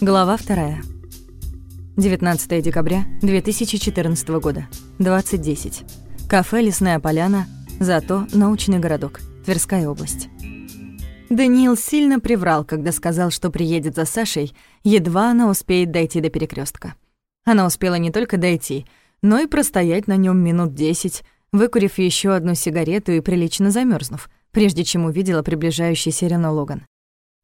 Глава вторая. 19 декабря 2014 года. 20.10. Кафе «Лесная поляна», зато научный городок, Тверская область. Даниил сильно приврал, когда сказал, что приедет за Сашей, едва она успеет дойти до перекрестка. Она успела не только дойти, но и простоять на нем минут десять, выкурив еще одну сигарету и прилично замерзнув, прежде чем увидела приближающийся Рено Логан.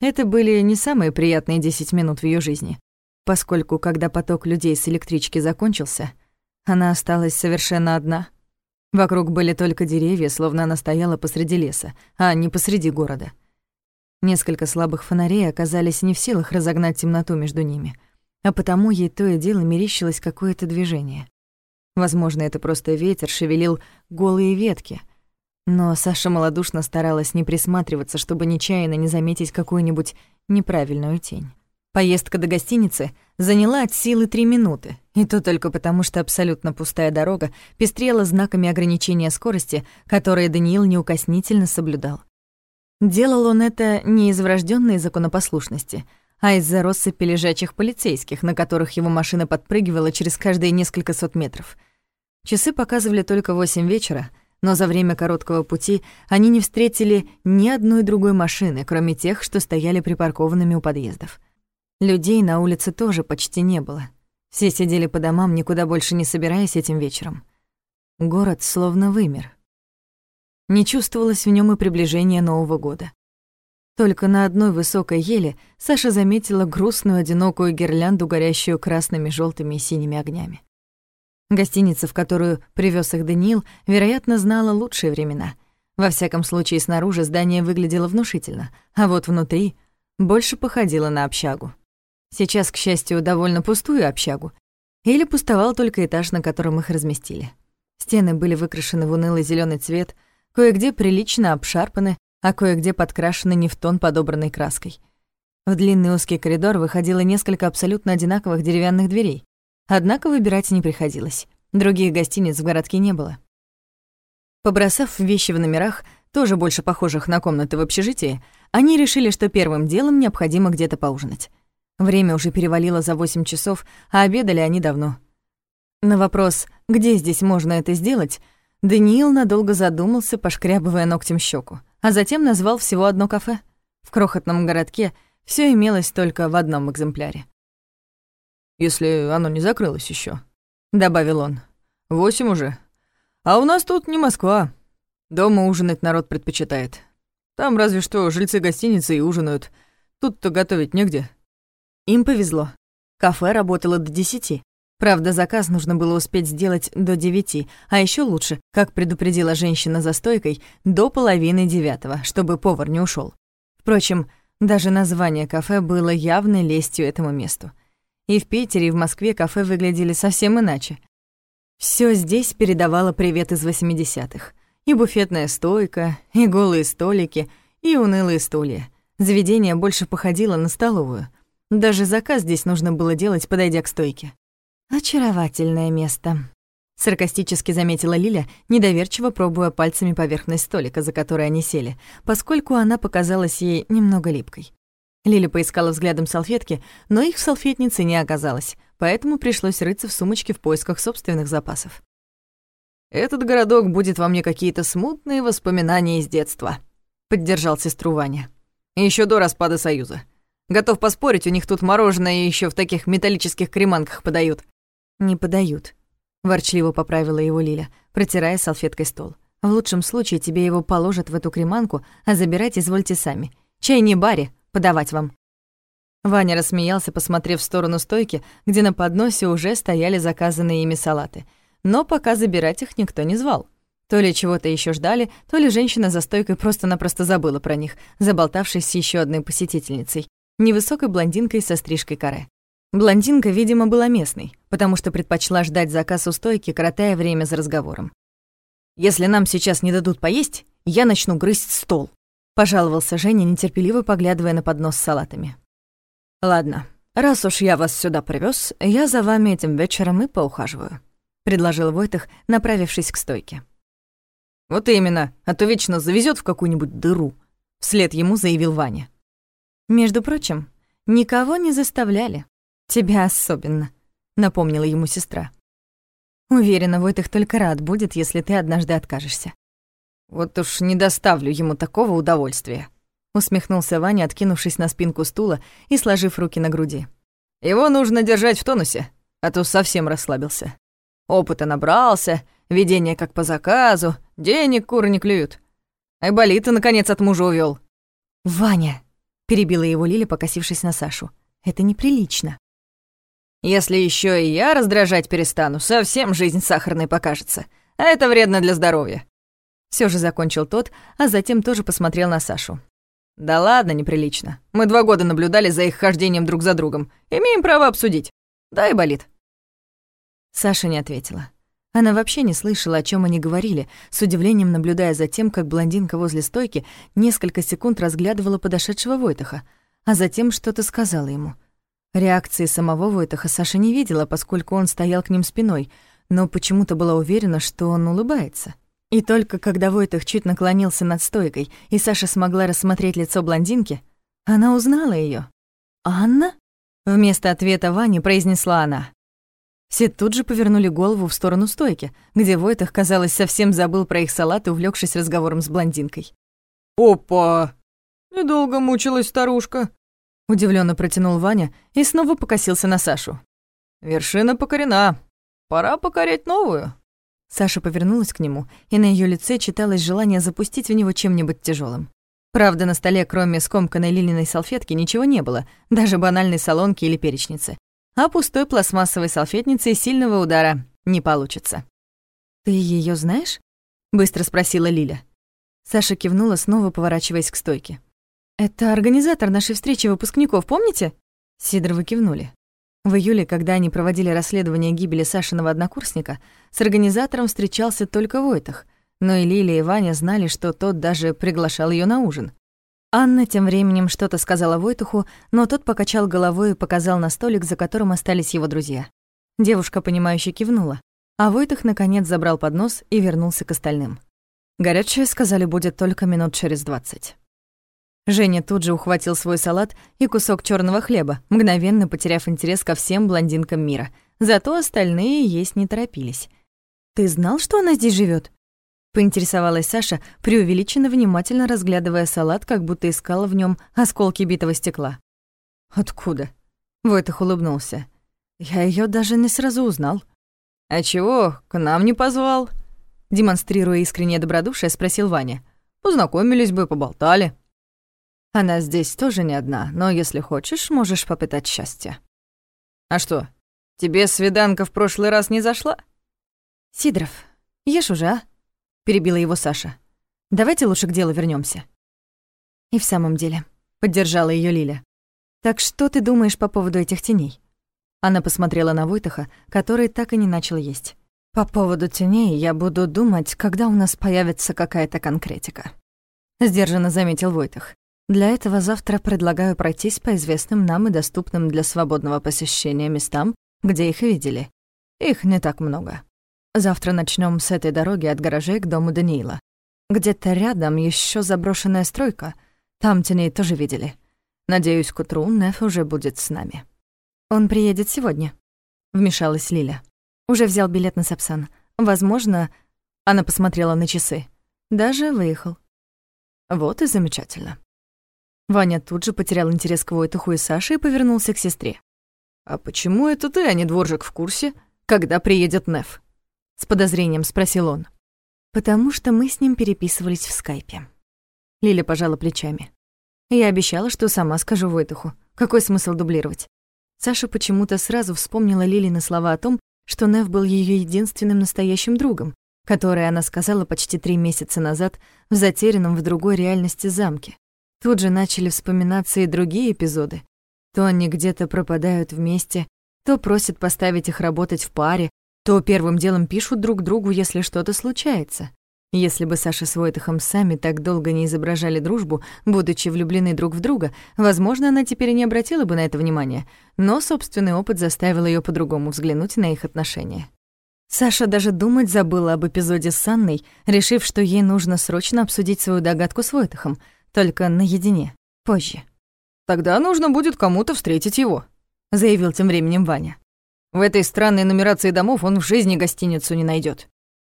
Это были не самые приятные 10 минут в ее жизни, поскольку, когда поток людей с электрички закончился, она осталась совершенно одна. Вокруг были только деревья, словно она стояла посреди леса, а не посреди города. Несколько слабых фонарей оказались не в силах разогнать темноту между ними, а потому ей то и дело мерещилось какое-то движение. Возможно, это просто ветер шевелил голые ветки — но Саша малодушно старалась не присматриваться, чтобы нечаянно не заметить какую-нибудь неправильную тень. Поездка до гостиницы заняла от силы три минуты, и то только потому, что абсолютно пустая дорога пестрела знаками ограничения скорости, которые Даниил неукоснительно соблюдал. Делал он это не из врожденной законопослушности, а из-за россыпи лежачих полицейских, на которых его машина подпрыгивала через каждые несколько сот метров. Часы показывали только восемь вечера, но за время короткого пути они не встретили ни одной другой машины, кроме тех, что стояли припаркованными у подъездов. Людей на улице тоже почти не было. Все сидели по домам, никуда больше не собираясь этим вечером. Город словно вымер. Не чувствовалось в нем и приближения Нового года. Только на одной высокой еле Саша заметила грустную одинокую гирлянду, горящую красными, желтыми и синими огнями. Гостиница, в которую привез их Даниил, вероятно, знала лучшие времена. Во всяком случае, снаружи здание выглядело внушительно, а вот внутри больше походило на общагу. Сейчас, к счастью, довольно пустую общагу. Или пустовал только этаж, на котором их разместили. Стены были выкрашены в унылый зеленый цвет, кое-где прилично обшарпаны, а кое-где подкрашены не в тон подобранной краской. В длинный узкий коридор выходило несколько абсолютно одинаковых деревянных дверей. Однако выбирать не приходилось. Других гостиниц в городке не было. Побросав вещи в номерах, тоже больше похожих на комнаты в общежитии, они решили, что первым делом необходимо где-то поужинать. Время уже перевалило за 8 часов, а обедали они давно. На вопрос, где здесь можно это сделать, Даниил надолго задумался, пошкрябывая ногтем щеку, а затем назвал всего одно кафе. В крохотном городке все имелось только в одном экземпляре если оно не закрылось еще, добавил он. «Восемь уже. А у нас тут не Москва. Дома ужинать народ предпочитает. Там разве что жильцы гостиницы и ужинают. Тут-то готовить негде». Им повезло. Кафе работало до десяти. Правда, заказ нужно было успеть сделать до девяти, а еще лучше, как предупредила женщина за стойкой, до половины девятого, чтобы повар не ушел. Впрочем, даже название кафе было явной лестью этому месту. И в Питере, и в Москве кафе выглядели совсем иначе. Все здесь передавало привет из 80-х. И буфетная стойка, и голые столики, и унылые стулья. Заведение больше походило на столовую. Даже заказ здесь нужно было делать, подойдя к стойке. «Очаровательное место», — саркастически заметила Лиля, недоверчиво пробуя пальцами поверхность столика, за которой они сели, поскольку она показалась ей немного липкой. Лиля поискала взглядом салфетки, но их в салфетнице не оказалось, поэтому пришлось рыться в сумочке в поисках собственных запасов. «Этот городок будет во мне какие-то смутные воспоминания из детства», — поддержал сестру Ваня. Еще до распада Союза. Готов поспорить, у них тут мороженое еще в таких металлических креманках подают». «Не подают», — ворчливо поправила его Лиля, протирая салфеткой стол. «В лучшем случае тебе его положат в эту креманку, а забирать извольте сами. Чай не баре, подавать вам». Ваня рассмеялся, посмотрев в сторону стойки, где на подносе уже стояли заказанные ими салаты. Но пока забирать их никто не звал. То ли чего-то еще ждали, то ли женщина за стойкой просто-напросто забыла про них, заболтавшись с еще одной посетительницей, невысокой блондинкой со стрижкой каре. Блондинка, видимо, была местной, потому что предпочла ждать заказ у стойки, коротая время за разговором. «Если нам сейчас не дадут поесть, я начну грызть стол», пожаловался Женя, нетерпеливо поглядывая на поднос с салатами. «Ладно, раз уж я вас сюда привез, я за вами этим вечером и поухаживаю», — предложил Войтых, направившись к стойке. «Вот именно, а то вечно завезет в какую-нибудь дыру», — вслед ему заявил Ваня. «Между прочим, никого не заставляли. Тебя особенно», — напомнила ему сестра. «Уверена, Войтых только рад будет, если ты однажды откажешься». «Вот уж не доставлю ему такого удовольствия», — усмехнулся Ваня, откинувшись на спинку стула и сложив руки на груди. «Его нужно держать в тонусе, а то совсем расслабился. Опыта набрался, видение как по заказу, денег куры не клюют. Айболита, наконец, от мужа увёл». «Ваня!» — перебила его Лиля, покосившись на Сашу. «Это неприлично». «Если ещё и я раздражать перестану, совсем жизнь сахарной покажется, а это вредно для здоровья». Всё же закончил тот, а затем тоже посмотрел на Сашу. «Да ладно, неприлично. Мы два года наблюдали за их хождением друг за другом. Имеем право обсудить. Да, и болит». Саша не ответила. Она вообще не слышала, о чем они говорили, с удивлением наблюдая за тем, как блондинка возле стойки несколько секунд разглядывала подошедшего Войтаха, а затем что-то сказала ему. Реакции самого Войтаха Саша не видела, поскольку он стоял к ним спиной, но почему-то была уверена, что он улыбается. И только когда Войтах чуть наклонился над стойкой, и Саша смогла рассмотреть лицо блондинки, она узнала ее. «Анна?» Вместо ответа Вани произнесла она. Все тут же повернули голову в сторону стойки, где Войтах, казалось, совсем забыл про их салат, увлекшись разговором с блондинкой. «Опа! Недолго мучилась старушка!» Удивленно протянул Ваня и снова покосился на Сашу. «Вершина покорена. Пора покорять новую». Саша повернулась к нему, и на ее лице читалось желание запустить в него чем-нибудь тяжелым. Правда, на столе, кроме скомканной лилиной салфетки, ничего не было, даже банальной солонки или перечницы. А пустой пластмассовой салфетницы сильного удара не получится. «Ты ее знаешь?» — быстро спросила Лиля. Саша кивнула, снова поворачиваясь к стойке. «Это организатор нашей встречи выпускников, помните?» Сидоровы кивнули. В июле, когда они проводили расследование гибели Сашиного однокурсника, с организатором встречался только Войтах, но и Лилия и Ваня знали, что тот даже приглашал ее на ужин. Анна тем временем что-то сказала Войтуху, но тот покачал головой и показал на столик, за которым остались его друзья. Девушка, понимающе кивнула, а Войтух, наконец, забрал поднос и вернулся к остальным. Горячее, сказали, будет только минут через двадцать. Женя тут же ухватил свой салат и кусок черного хлеба, мгновенно потеряв интерес ко всем блондинкам мира. Зато остальные есть не торопились. «Ты знал, что она здесь живет? поинтересовалась Саша, преувеличенно внимательно разглядывая салат, как будто искала в нем осколки битого стекла. «Откуда?» — Войтых улыбнулся. «Я ее даже не сразу узнал». «А чего, к нам не позвал?» Демонстрируя искреннее добродушие, спросил Ваня. «Познакомились бы, поболтали». Она здесь тоже не одна, но если хочешь, можешь попытать счастье. А что, тебе свиданка в прошлый раз не зашла? Сидоров, ешь уже, а? Перебила его Саша. Давайте лучше к делу вернемся. И в самом деле, поддержала ее Лиля. Так что ты думаешь по поводу этих теней? Она посмотрела на Войтаха, который так и не начал есть. По поводу теней я буду думать, когда у нас появится какая-то конкретика. Сдержанно заметил Войтах. Для этого завтра предлагаю пройтись по известным нам и доступным для свободного посещения местам, где их видели. Их не так много. Завтра начнем с этой дороги от гаражей к дому Даниила. Где-то рядом еще заброшенная стройка. Там теней тоже видели. Надеюсь, к утру Неф уже будет с нами. Он приедет сегодня, вмешалась Лиля. Уже взял билет на Сапсан. Возможно, она посмотрела на часы. Даже выехал. Вот и замечательно. Ваня тут же потерял интерес к Войтуху и Саше и повернулся к сестре. «А почему это ты, а не дворжик, в курсе, когда приедет Неф?» С подозрением спросил он. «Потому что мы с ним переписывались в скайпе». Лиля пожала плечами. Я обещала, что сама скажу Войтуху. Какой смысл дублировать? Саша почему-то сразу вспомнила Лилины слова о том, что Нев был ее единственным настоящим другом, которые она сказала почти три месяца назад в затерянном в другой реальности замке. Тут же начали вспоминаться и другие эпизоды. То они где-то пропадают вместе, то просят поставить их работать в паре, то первым делом пишут друг другу, если что-то случается. Если бы Саша с Войтахом сами так долго не изображали дружбу, будучи влюблены друг в друга, возможно, она теперь и не обратила бы на это внимания, но собственный опыт заставил ее по-другому взглянуть на их отношения. Саша даже думать забыла об эпизоде с Анной, решив, что ей нужно срочно обсудить свою догадку с Войтахом — только наедине, позже. Тогда нужно будет кому-то встретить его, заявил тем временем Ваня. В этой странной нумерации домов он в жизни гостиницу не найдет.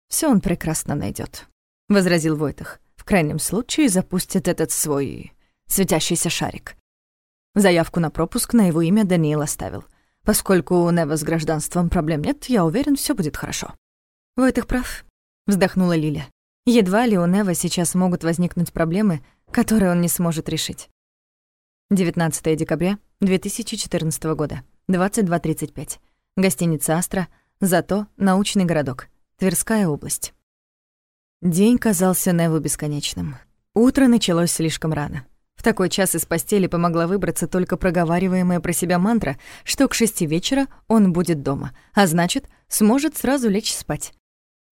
Все он прекрасно найдет, возразил Войтах. В крайнем случае запустит этот свой светящийся шарик. Заявку на пропуск на его имя Даниил оставил. Поскольку у Нева с гражданством проблем нет, я уверен, все будет хорошо. Войтах прав, вздохнула Лиля. Едва ли у Нева сейчас могут возникнуть проблемы, которые он не сможет решить. 19 декабря 2014 года, 22.35. Гостиница «Астра», зато научный городок, Тверская область. День казался Неву бесконечным. Утро началось слишком рано. В такой час из постели помогла выбраться только проговариваемая про себя мантра, что к шести вечера он будет дома, а значит, сможет сразу лечь спать.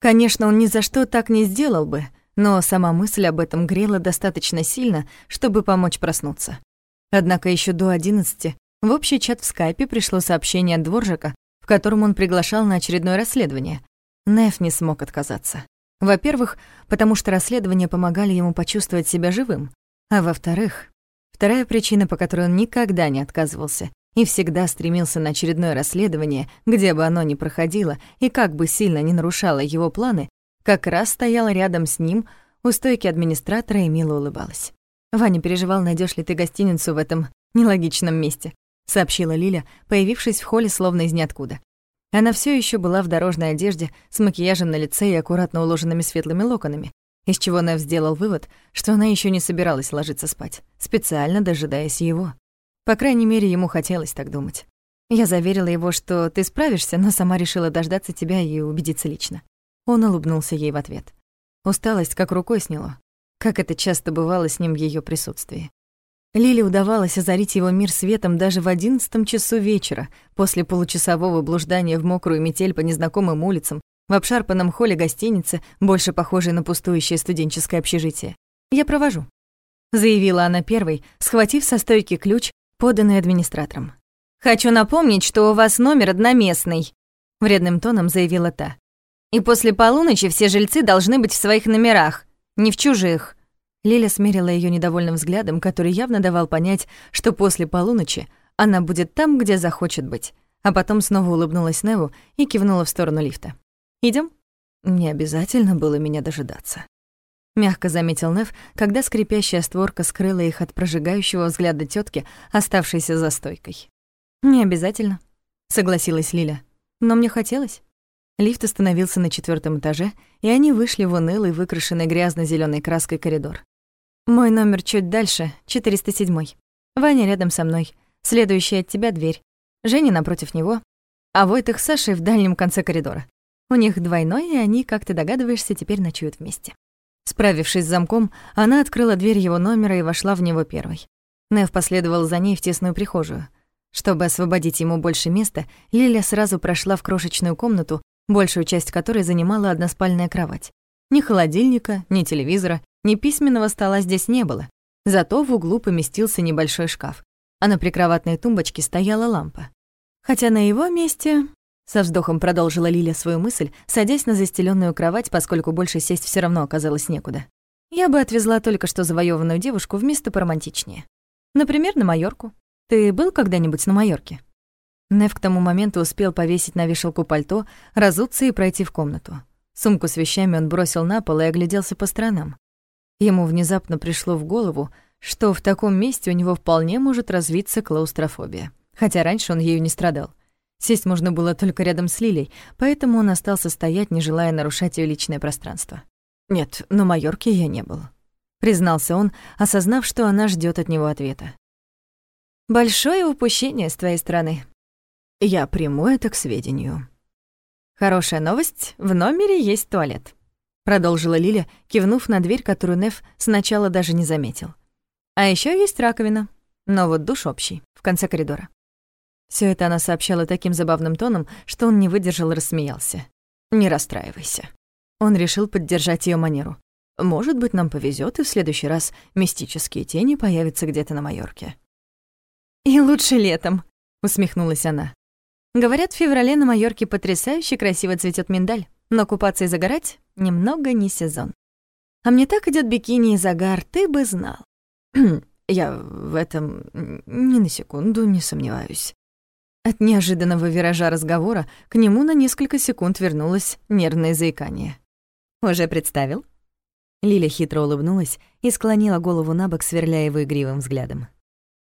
Конечно, он ни за что так не сделал бы, но сама мысль об этом грела достаточно сильно, чтобы помочь проснуться. Однако еще до одиннадцати в общий чат в скайпе пришло сообщение от Дворжика, в котором он приглашал на очередное расследование. Неф не смог отказаться. Во-первых, потому что расследования помогали ему почувствовать себя живым, а во-вторых, вторая причина, по которой он никогда не отказывался и всегда стремился на очередное расследование, где бы оно ни проходило и как бы сильно не нарушало его планы, как раз стояла рядом с ним у стойки администратора и мило улыбалась. «Ваня переживал, найдешь ли ты гостиницу в этом нелогичном месте», сообщила Лиля, появившись в холле словно из ниоткуда. Она все еще была в дорожной одежде, с макияжем на лице и аккуратно уложенными светлыми локонами, из чего Нев сделал вывод, что она еще не собиралась ложиться спать, специально дожидаясь его. По крайней мере, ему хотелось так думать. Я заверила его, что ты справишься, но сама решила дождаться тебя и убедиться лично. Он улыбнулся ей в ответ. Усталость как рукой сняло, как это часто бывало с ним в ее присутствии. Лиле удавалось озарить его мир светом даже в одиннадцатом часу вечера, после получасового блуждания в мокрую метель по незнакомым улицам, в обшарпанном холле гостиницы, больше похожей на пустующее студенческое общежитие. «Я провожу», — заявила она первой, схватив со стойки ключ, поданный администратором. «Хочу напомнить, что у вас номер одноместный», — вредным тоном заявила та. «И после полуночи все жильцы должны быть в своих номерах, не в чужих». Лиля смерила ее недовольным взглядом, который явно давал понять, что после полуночи она будет там, где захочет быть, а потом снова улыбнулась Неву и кивнула в сторону лифта. Идем? Не обязательно было меня дожидаться. Мягко заметил Нев, когда скрипящая створка скрыла их от прожигающего взгляда тетки, оставшейся за стойкой. «Не обязательно», — согласилась Лиля. «Но мне хотелось». Лифт остановился на четвертом этаже, и они вышли в унылый, выкрашенный грязно зеленой краской коридор. «Мой номер чуть дальше, 407. Ваня рядом со мной. Следующая от тебя дверь. Женя напротив него. А Войтых с Сашей в дальнем конце коридора. У них двойной, и они, как ты догадываешься, теперь ночуют вместе». Справившись с замком, она открыла дверь его номера и вошла в него первой. Нев последовал за ней в тесную прихожую. Чтобы освободить ему больше места, Лиля сразу прошла в крошечную комнату, большую часть которой занимала односпальная кровать. Ни холодильника, ни телевизора, ни письменного стола здесь не было. Зато в углу поместился небольшой шкаф, а на прикроватной тумбочке стояла лампа. Хотя на его месте со вздохом продолжила Лиля свою мысль, садясь на застеленную кровать, поскольку больше сесть все равно оказалось некуда. Я бы отвезла только что завоеванную девушку в место поромантичнее. Например, на Майорку. Ты был когда-нибудь на Майорке? Нев к тому моменту успел повесить на вешалку пальто, разуться и пройти в комнату. Сумку с вещами он бросил на пол и огляделся по сторонам. Ему внезапно пришло в голову, что в таком месте у него вполне может развиться клаустрофобия. Хотя раньше он ею не страдал. Сесть можно было только рядом с Лилей, поэтому он остался стоять, не желая нарушать ее личное пространство. «Нет, на Майорке я не был», — признался он, осознав, что она ждет от него ответа. «Большое упущение с твоей стороны». «Я приму это к сведению». «Хорошая новость, в номере есть туалет», — продолжила Лиля, кивнув на дверь, которую Неф сначала даже не заметил. «А еще есть раковина, но вот душ общий, в конце коридора». Все это она сообщала таким забавным тоном, что он не выдержал и рассмеялся. «Не расстраивайся». Он решил поддержать ее манеру. «Может быть, нам повезет, и в следующий раз мистические тени появятся где-то на Майорке». «И лучше летом», — усмехнулась она. «Говорят, в феврале на Майорке потрясающе красиво цветет миндаль, но купаться и загорать немного не сезон. А мне так идет бикини и загар, ты бы знал». Я в этом ни на секунду не сомневаюсь. От неожиданного виража разговора к нему на несколько секунд вернулось нервное заикание. «Уже представил?» Лиля хитро улыбнулась и склонила голову на бок, сверляя его игривым взглядом.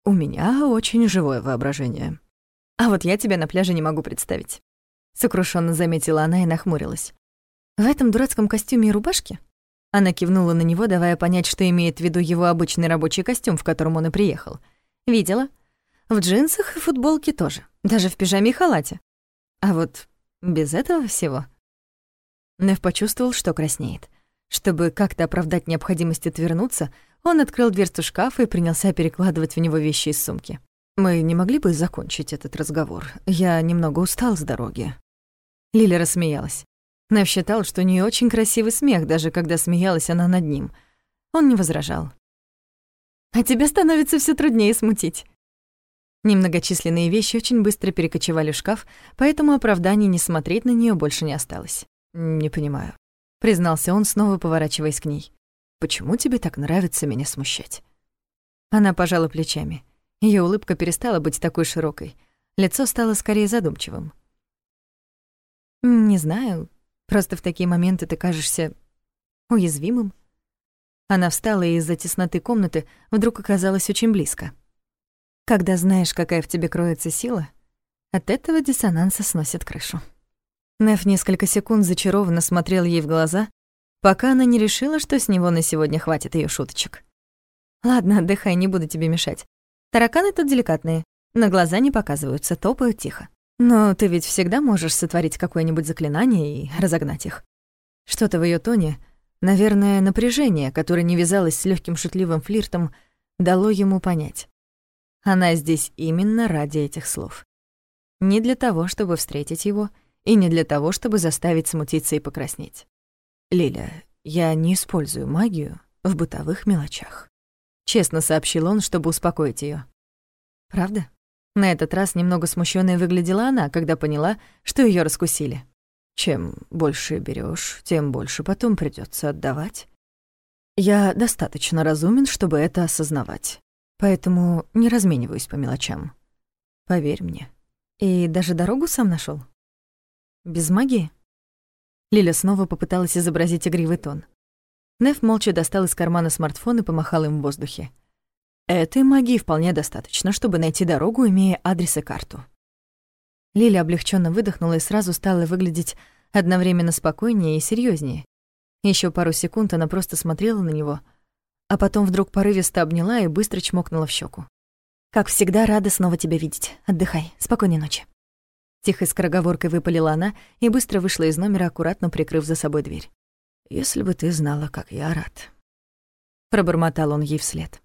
«У меня очень живое воображение. А вот я тебя на пляже не могу представить». Сокрушенно заметила она и нахмурилась. «В этом дурацком костюме и рубашке?» Она кивнула на него, давая понять, что имеет в виду его обычный рабочий костюм, в котором он и приехал. «Видела. В джинсах и футболке тоже. Даже в пижаме и халате. А вот без этого всего...» Нев почувствовал, что краснеет. Чтобы как-то оправдать необходимость отвернуться, он открыл дверцу шкафа и принялся перекладывать в него вещи из сумки. «Мы не могли бы закончить этот разговор? Я немного устал с дороги». Лиля рассмеялась. Нев считал, что у нее очень красивый смех, даже когда смеялась она над ним. Он не возражал. «А тебе становится все труднее смутить». Немногочисленные вещи очень быстро перекочевали в шкаф, поэтому оправданий не смотреть на нее больше не осталось. «Не понимаю», — признался он, снова поворачиваясь к ней. «Почему тебе так нравится меня смущать?» Она пожала плечами. Ее улыбка перестала быть такой широкой. Лицо стало скорее задумчивым. «Не знаю. Просто в такие моменты ты кажешься уязвимым». Она встала и из-за тесноты комнаты вдруг оказалась очень близко. Когда знаешь, какая в тебе кроется сила, от этого диссонанса сносит крышу. Неф несколько секунд зачарованно смотрел ей в глаза, пока она не решила, что с него на сегодня хватит ее шуточек. «Ладно, отдыхай, не буду тебе мешать. Тараканы тут деликатные, на глаза не показываются, топают тихо. Но ты ведь всегда можешь сотворить какое-нибудь заклинание и разогнать их». Что-то в ее тоне, наверное, напряжение, которое не вязалось с легким шутливым флиртом, дало ему понять. Она здесь именно ради этих слов. Не для того, чтобы встретить его — и не для того, чтобы заставить смутиться и покраснеть. «Лиля, я не использую магию в бытовых мелочах», — честно сообщил он, чтобы успокоить ее. «Правда?» На этот раз немного смущенной выглядела она, когда поняла, что ее раскусили. «Чем больше берешь, тем больше потом придется отдавать. Я достаточно разумен, чтобы это осознавать, поэтому не размениваюсь по мелочам. Поверь мне». «И даже дорогу сам нашел? Без магии? Лиля снова попыталась изобразить игривый тон. Неф молча достал из кармана смартфон и помахал им в воздухе. Этой магии вполне достаточно, чтобы найти дорогу, имея адрес и карту. Лиля облегченно выдохнула и сразу стала выглядеть одновременно спокойнее и серьезнее. Еще пару секунд она просто смотрела на него, а потом вдруг порывисто обняла и быстро чмокнула в щеку. «Как всегда, рада снова тебя видеть. Отдыхай. Спокойной ночи». Тихой скороговоркой выпалила она и быстро вышла из номера, аккуратно прикрыв за собой дверь. «Если бы ты знала, как я рад». Пробормотал он ей вслед.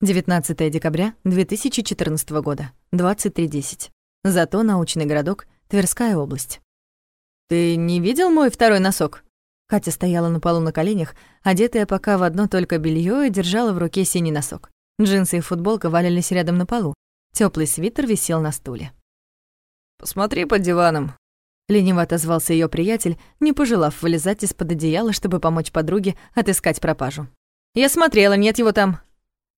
19 декабря 2014 года, 23.10. Зато научный городок, Тверская область. «Ты не видел мой второй носок?» Катя стояла на полу на коленях, одетая пока в одно только белье и держала в руке синий носок. Джинсы и футболка валялись рядом на полу. Теплый свитер висел на стуле. «Посмотри под диваном», — лениво отозвался ее приятель, не пожелав вылезать из-под одеяла, чтобы помочь подруге отыскать пропажу. «Я смотрела, нет его там».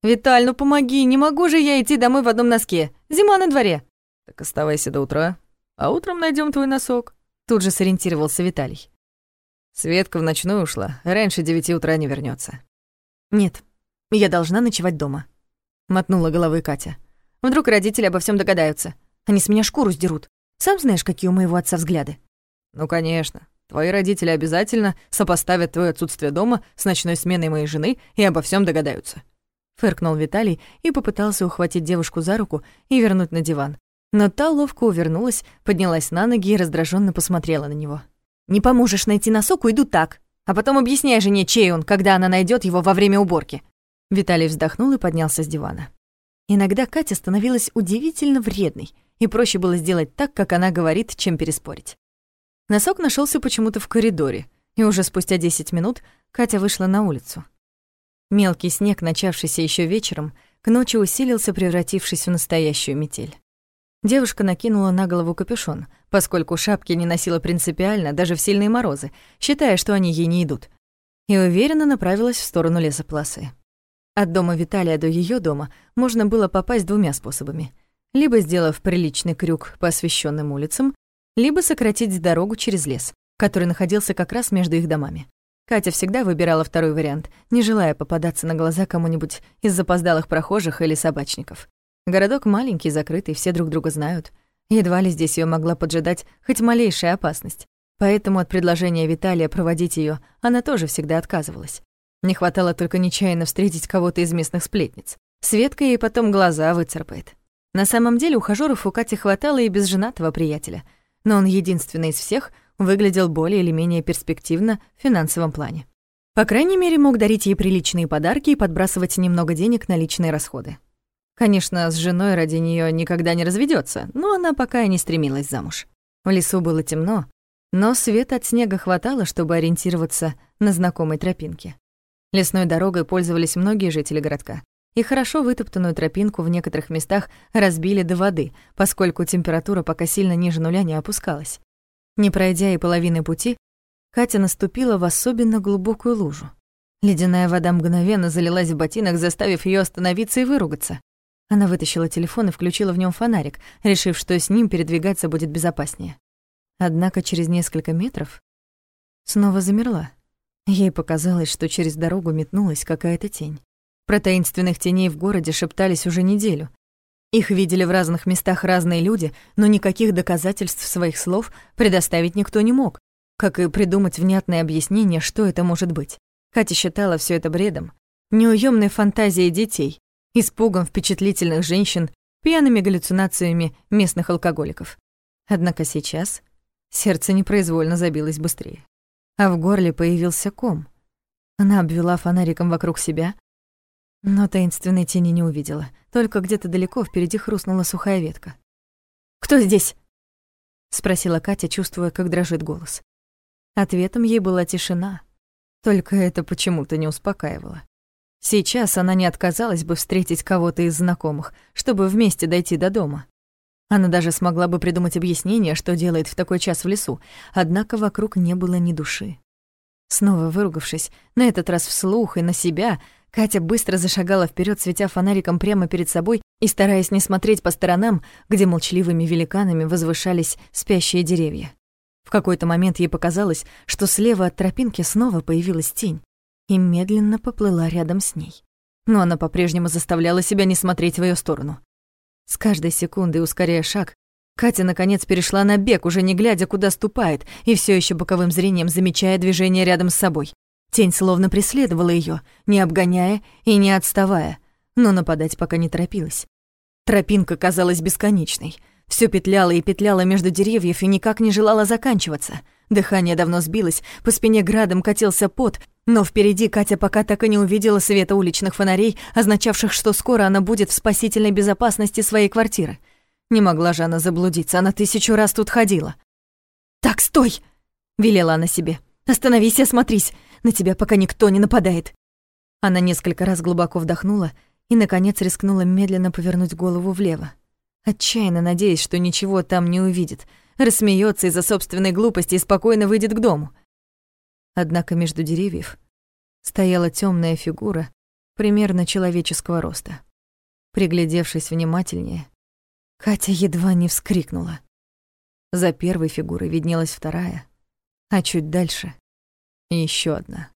«Виталь, ну помоги, не могу же я идти домой в одном носке. Зима на дворе». «Так оставайся до утра, а утром найдем твой носок», — тут же сориентировался Виталий. Светка в ночную ушла, раньше девяти утра не вернется. «Нет, я должна ночевать дома», — мотнула головой Катя. «Вдруг родители обо всем догадаются. Они с меня шкуру сдерут. Сам знаешь, какие у моего отца взгляды». «Ну, конечно. Твои родители обязательно сопоставят твое отсутствие дома с ночной сменой моей жены и обо всем догадаются». Фыркнул Виталий и попытался ухватить девушку за руку и вернуть на диван. Но та ловко увернулась, поднялась на ноги и раздраженно посмотрела на него. «Не поможешь найти носок, уйду так. А потом объясняй жене, чей он, когда она найдет его во время уборки». Виталий вздохнул и поднялся с дивана. Иногда Катя становилась удивительно вредной, и проще было сделать так, как она говорит, чем переспорить. Носок нашелся почему-то в коридоре, и уже спустя 10 минут Катя вышла на улицу. Мелкий снег, начавшийся еще вечером, к ночи усилился, превратившись в настоящую метель. Девушка накинула на голову капюшон, поскольку шапки не носила принципиально даже в сильные морозы, считая, что они ей не идут, и уверенно направилась в сторону лесополосы. От дома Виталия до ее дома можно было попасть двумя способами. Либо сделав приличный крюк по освещенным улицам, либо сократить дорогу через лес, который находился как раз между их домами. Катя всегда выбирала второй вариант, не желая попадаться на глаза кому-нибудь из запоздалых прохожих или собачников. Городок маленький, закрытый, все друг друга знают. Едва ли здесь ее могла поджидать хоть малейшая опасность. Поэтому от предложения Виталия проводить ее она тоже всегда отказывалась. Не хватало только нечаянно встретить кого-то из местных сплетниц. Светка ей потом глаза выцарапает. На самом деле ухажёров у Кати хватало и без женатого приятеля, но он единственный из всех выглядел более или менее перспективно в финансовом плане. По крайней мере, мог дарить ей приличные подарки и подбрасывать немного денег на личные расходы. Конечно, с женой ради нее никогда не разведется, но она пока и не стремилась замуж. В лесу было темно, но света от снега хватало, чтобы ориентироваться на знакомой тропинке. Лесной дорогой пользовались многие жители городка. И хорошо вытоптанную тропинку в некоторых местах разбили до воды, поскольку температура пока сильно ниже нуля не опускалась. Не пройдя и половины пути, Катя наступила в особенно глубокую лужу. Ледяная вода мгновенно залилась в ботинок, заставив ее остановиться и выругаться. Она вытащила телефон и включила в нем фонарик, решив, что с ним передвигаться будет безопаснее. Однако через несколько метров снова замерла. Ей показалось, что через дорогу метнулась какая-то тень. Про таинственных теней в городе шептались уже неделю. Их видели в разных местах разные люди, но никаких доказательств своих слов предоставить никто не мог, как и придумать внятное объяснение, что это может быть. Катя считала все это бредом, неуемной фантазией детей, испугом впечатлительных женщин, пьяными галлюцинациями местных алкоголиков. Однако сейчас Сердце непроизвольно забилось быстрее. А в горле появился ком. Она обвела фонариком вокруг себя, но таинственной тени не увидела. Только где-то далеко впереди хрустнула сухая ветка. «Кто здесь?» — спросила Катя, чувствуя, как дрожит голос. Ответом ей была тишина. Только это почему-то не успокаивало. Сейчас она не отказалась бы встретить кого-то из знакомых, чтобы вместе дойти до дома. Она даже смогла бы придумать объяснение, что делает в такой час в лесу, однако вокруг не было ни души. Снова выругавшись, на этот раз вслух и на себя, Катя быстро зашагала вперед, светя фонариком прямо перед собой и стараясь не смотреть по сторонам, где молчаливыми великанами возвышались спящие деревья. В какой-то момент ей показалось, что слева от тропинки снова появилась тень и медленно поплыла рядом с ней. Но она по-прежнему заставляла себя не смотреть в ее сторону. С каждой секундой ускоряя шаг, Катя наконец перешла на бег, уже не глядя, куда ступает, и все еще боковым зрением замечая движение рядом с собой. Тень словно преследовала ее, не обгоняя и не отставая, но нападать пока не торопилась. Тропинка казалась бесконечной. Все петляло и петляло между деревьев и никак не желала заканчиваться. Дыхание давно сбилось, по спине градом катился пот, но впереди Катя пока так и не увидела света уличных фонарей, означавших, что скоро она будет в спасительной безопасности своей квартиры. Не могла же она заблудиться, она тысячу раз тут ходила. «Так, стой!» — велела она себе. «Остановись и осмотрись, на тебя пока никто не нападает». Она несколько раз глубоко вдохнула и, наконец, рискнула медленно повернуть голову влево, отчаянно надеясь, что ничего там не увидит, рассмеется из-за собственной глупости и спокойно выйдет к дому — Однако между деревьев стояла темная фигура примерно человеческого роста. Приглядевшись внимательнее, Катя едва не вскрикнула. За первой фигурой виднелась вторая, а чуть дальше — еще одна.